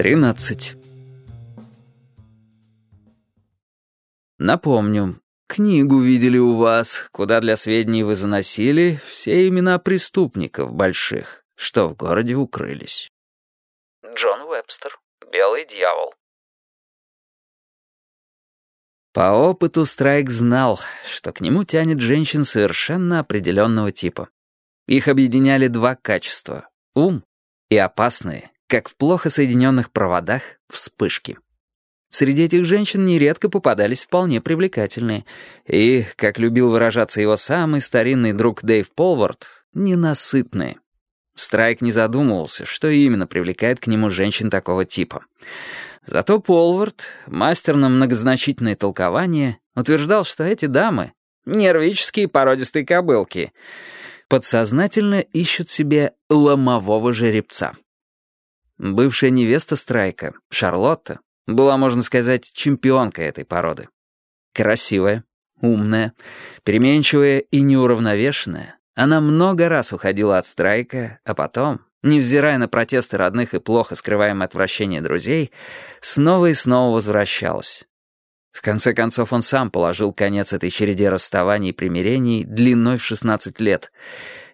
13. Напомню, книгу видели у вас, куда для сведений вы заносили все имена преступников больших, что в городе укрылись. Джон Уэбстер, Белый дьявол. По опыту Страйк знал, что к нему тянет женщин совершенно определенного типа. Их объединяли два качества — ум и опасные, как в плохо соединенных проводах, вспышки. Среди этих женщин нередко попадались вполне привлекательные и, как любил выражаться его самый старинный друг Дэйв Полвард, ненасытные. Страйк не задумывался, что именно привлекает к нему женщин такого типа — Зато Полвард, мастер на многозначительные толкования, утверждал, что эти дамы — нервические породистые кобылки, подсознательно ищут себе ломового жеребца. Бывшая невеста Страйка, Шарлотта, была, можно сказать, чемпионкой этой породы. Красивая, умная, переменчивая и неуравновешенная, она много раз уходила от Страйка, а потом, невзирая на протесты родных и плохо скрываемое отвращение друзей, снова и снова возвращалась. В конце концов, он сам положил конец этой череде расставаний и примирений длиной в 16 лет,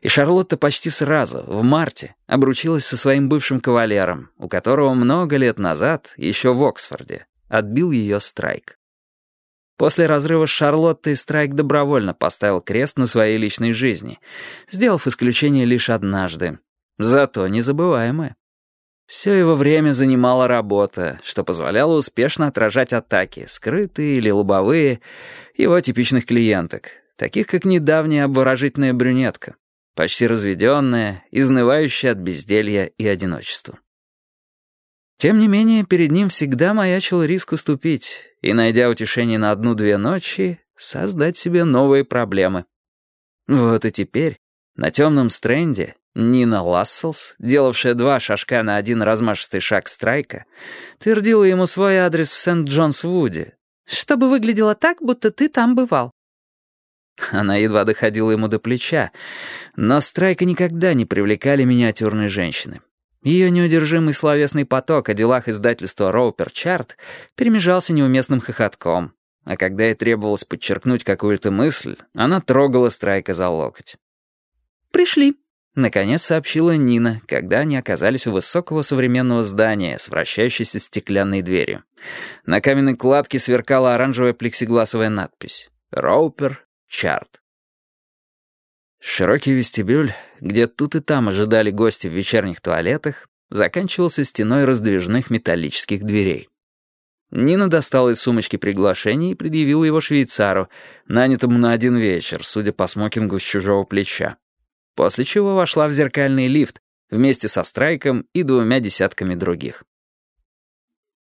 и Шарлотта почти сразу, в марте, обручилась со своим бывшим кавалером, у которого много лет назад, еще в Оксфорде, отбил ее страйк. После разрыва с Шарлоттой Страйк добровольно поставил крест на своей личной жизни, сделав исключение лишь однажды, Зато незабываемое. Все его время занимала работа, что позволяло успешно отражать атаки, скрытые или лобовые, его типичных клиенток, таких как недавняя обворожительная брюнетка, почти разведенная, изнывающая от безделья и одиночества. Тем не менее, перед ним всегда маячил риск уступить и, найдя утешение на одну-две ночи, создать себе новые проблемы. Вот и теперь, на темном стренде, Нина Ласселс, делавшая два шажка на один размашистый шаг Страйка, твердила ему свой адрес в Сент-Джонс-Вуде. «Чтобы выглядело так, будто ты там бывал». Она едва доходила ему до плеча, но страйка никогда не привлекали миниатюрные женщины. Ее неудержимый словесный поток о делах издательства «Роупер Чарт» перемежался неуместным хохотком, а когда ей требовалось подчеркнуть какую-то мысль, она трогала страйка за локоть. «Пришли», Наконец сообщила Нина, когда они оказались у высокого современного здания с вращающейся стеклянной дверью. На каменной кладке сверкала оранжевая плексигласовая надпись «Роупер Чарт». Широкий вестибюль, где тут и там ожидали гости в вечерних туалетах, заканчивался стеной раздвижных металлических дверей. Нина достала из сумочки приглашение и предъявила его швейцару, нанятому на один вечер, судя по смокингу с чужого плеча после чего вошла в зеркальный лифт вместе со Страйком и двумя десятками других.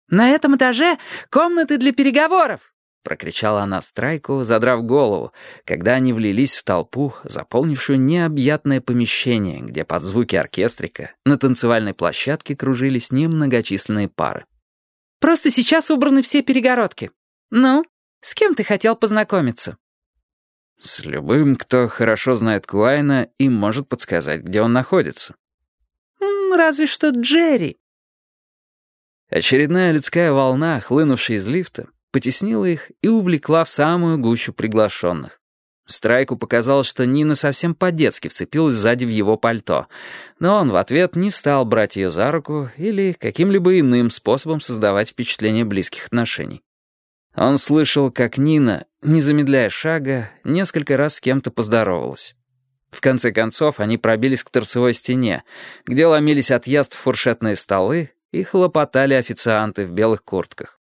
«На этом этаже комнаты для переговоров!» — прокричала она Страйку, задрав голову, когда они влились в толпу, заполнившую необъятное помещение, где под звуки оркестрика на танцевальной площадке кружились немногочисленные пары. «Просто сейчас убраны все перегородки. Ну, с кем ты хотел познакомиться?» С любым, кто хорошо знает Куайна и может подсказать, где он находится. «Разве что Джерри». Очередная людская волна, хлынувшая из лифта, потеснила их и увлекла в самую гущу приглашенных. Страйку показалось, что Нина совсем по-детски вцепилась сзади в его пальто, но он в ответ не стал брать ее за руку или каким-либо иным способом создавать впечатление близких отношений. Он слышал, как Нина, не замедляя шага, несколько раз с кем-то поздоровалась. В конце концов, они пробились к торцевой стене, где ломились от яств фуршетные столы и хлопотали официанты в белых куртках.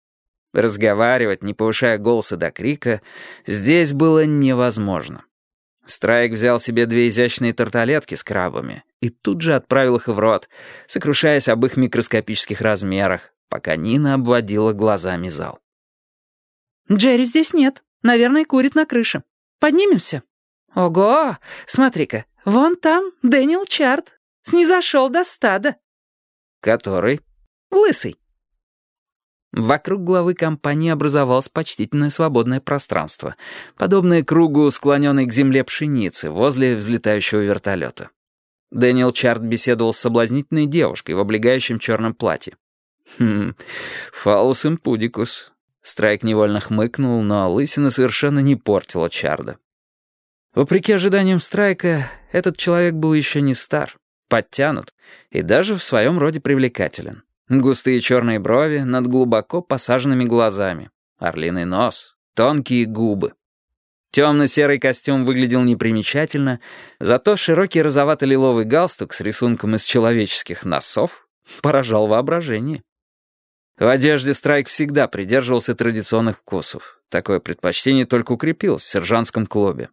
Разговаривать, не повышая голоса до крика, здесь было невозможно. Страйк взял себе две изящные тарталетки с крабами и тут же отправил их в рот, сокрушаясь об их микроскопических размерах, пока Нина обводила глазами зал. «Джерри здесь нет. Наверное, курит на крыше. Поднимемся?» «Ого! Смотри-ка, вон там Дэниел Чарт. Снизошел до стада». «Который?» «Лысый». Вокруг главы компании образовалось почтительное свободное пространство, подобное кругу склоненной к земле пшеницы возле взлетающего вертолета. Дэниел Чарт беседовал с соблазнительной девушкой в облегающем черном платье. Хм, фалус импудикус. Страйк невольно хмыкнул, но лысина совершенно не портила Чарда. Вопреки ожиданиям Страйка, этот человек был еще не стар, подтянут и даже в своем роде привлекателен. Густые черные брови над глубоко посаженными глазами, орлиный нос, тонкие губы. Темно-серый костюм выглядел непримечательно, зато широкий розовато-лиловый галстук с рисунком из человеческих носов поражал воображение. В одежде Страйк всегда придерживался традиционных вкусов. Такое предпочтение только укрепилось в сержантском клубе.